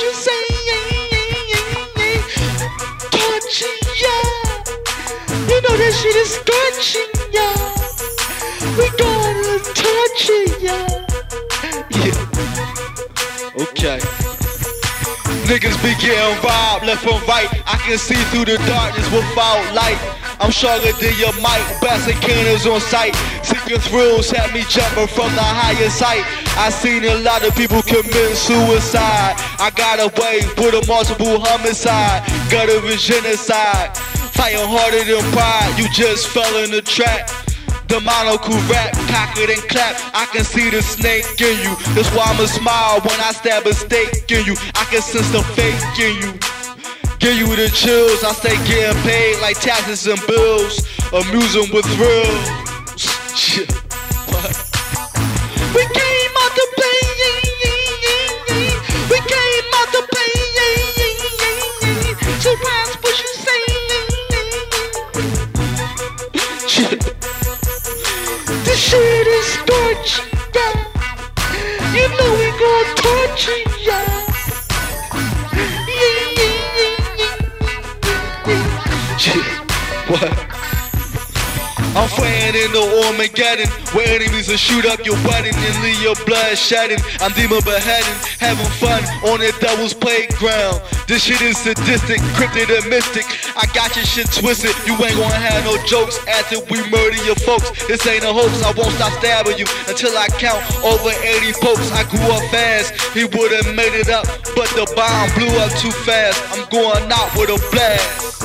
you say? Touching ya. You know that shit is scorching ya. We gonna touch it ya. Yeah. Okay. Niggas be getting robbed left and right. I can see through the darkness without light. I'm stronger than your mic, blasting cannons on sight. Secret thrills had me jumping from the highest height. I seen a lot of people commit suicide. I got away with a multiple homicide, gutter and genocide. Fighting harder than pride, you just fell in the trap. The monocle rap, cock it and clap. I can see the snake in you. That's why I'ma smile when I stab a stake in you. I can sense the fake in you. Give you the chills. I stay getting paid like taxes and bills. Amusing with thrills. Shit. This shit is scorching, yeah. You know we gon' torture ya. Yeah, yeah, yeah, yeah. What? I'm fighting in the Armageddon Where enemies will shoot up your wedding And leave your blood shedding. I'm demon beheading Having fun on the devil's playground. This shit is sadistic, cryptid and mystic. I got your shit twisted. You ain't gonna have no jokes After we murder your folks. This ain't a hoax. I won't stop stabbing you Until I count over 80 popes. I grew up fast. He would've made it up But the bomb blew up too fast. I'm going out with a blast